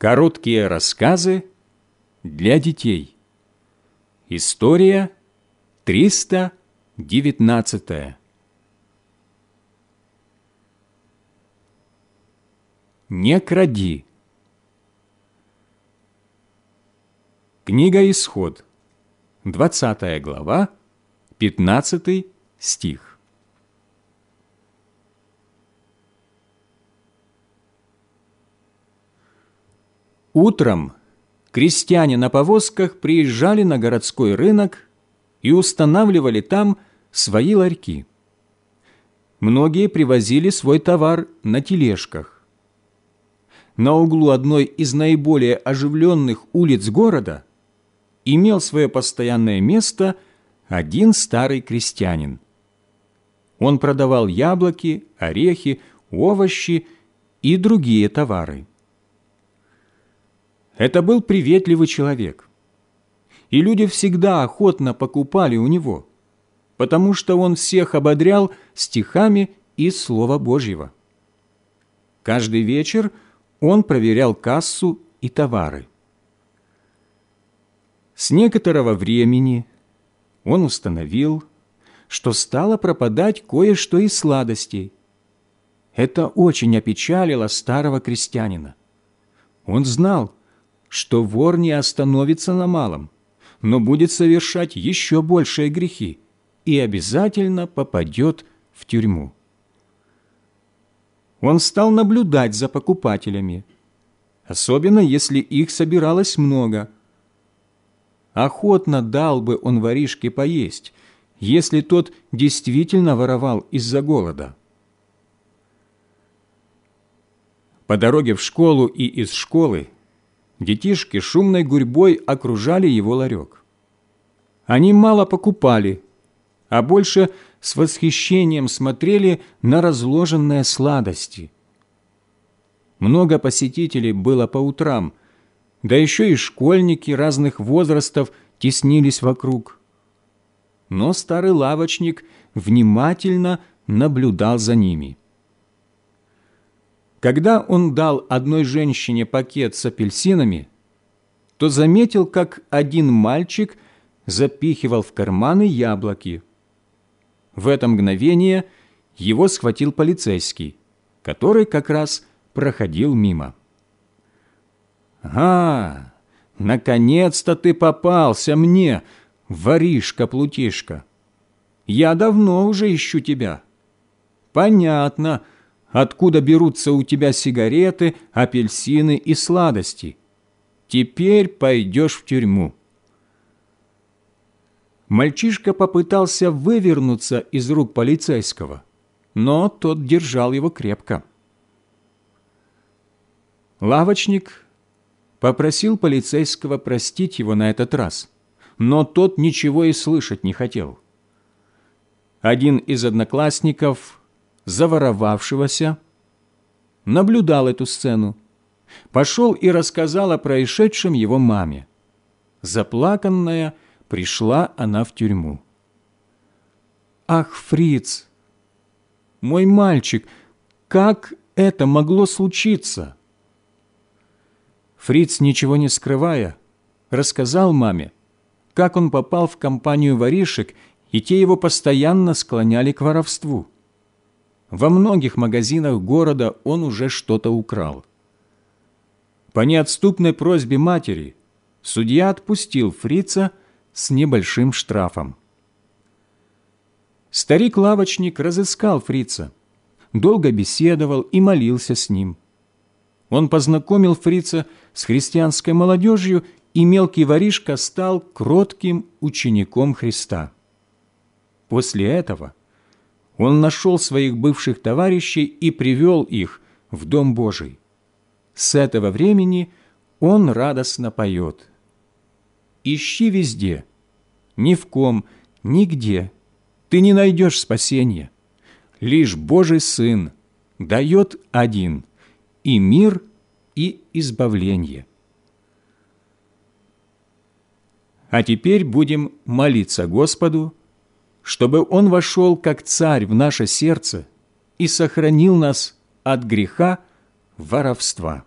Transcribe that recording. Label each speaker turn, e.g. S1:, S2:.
S1: Короткие рассказы для детей. История 319. Не кради. Книга Исход, 20 глава, 15 стих. Утром крестьяне на повозках приезжали на городской рынок и устанавливали там свои ларьки. Многие привозили свой товар на тележках. На углу одной из наиболее оживленных улиц города имел свое постоянное место один старый крестьянин. Он продавал яблоки, орехи, овощи и другие товары. Это был приветливый человек. И люди всегда охотно покупали у него, потому что он всех ободрял стихами из Слова Божьего. Каждый вечер он проверял кассу и товары. С некоторого времени он установил, что стало пропадать кое-что из сладостей. Это очень опечалило старого крестьянина. Он знал, что вор не остановится на малом, но будет совершать еще большие грехи и обязательно попадет в тюрьму. Он стал наблюдать за покупателями, особенно если их собиралось много. Охотно дал бы он воришке поесть, если тот действительно воровал из-за голода. По дороге в школу и из школы детишки шумной гурьбой окружали его ларек. Они мало покупали, а больше с восхищением смотрели на разложенные сладости. Много посетителей было по утрам, да еще и школьники разных возрастов теснились вокруг. Но старый лавочник внимательно наблюдал за ними. Когда он дал одной женщине пакет с апельсинами, то заметил, как один мальчик запихивал в карманы яблоки. В это мгновение его схватил полицейский, который как раз проходил мимо. «А, наконец-то ты попался мне, воришка-плутишка! Я давно уже ищу тебя. Понятно, — откуда берутся у тебя сигареты, апельсины и сладости. Теперь пойдешь в тюрьму». Мальчишка попытался вывернуться из рук полицейского, но тот держал его крепко. Лавочник попросил полицейского простить его на этот раз, но тот ничего и слышать не хотел. Один из одноклассников заворовавшегося, наблюдал эту сцену, пошел и рассказал о происшедшем его маме. Заплаканная, пришла она в тюрьму. «Ах, фриц, мой мальчик, как это могло случиться?» Фриц, ничего не скрывая, рассказал маме, как он попал в компанию воришек, и те его постоянно склоняли к воровству. Во многих магазинах города он уже что-то украл. По неотступной просьбе матери судья отпустил фрица с небольшим штрафом. Старик-лавочник разыскал фрица, долго беседовал и молился с ним. Он познакомил фрица с христианской молодежью, и мелкий воришка стал кротким учеником Христа. После этого – он нашел своих бывших товарищей и привел их в Дом Божий. С этого времени он радостно поет. «Ищи везде, ни в ком, нигде, ты не найдешь спасения. Лишь Божий Сын дает один и мир, и избавление». А теперь будем молиться Господу, чтобы Он вошел как Царь в наше сердце и сохранил нас от греха воровства.